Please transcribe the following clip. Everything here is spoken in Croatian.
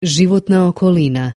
Životna okolina.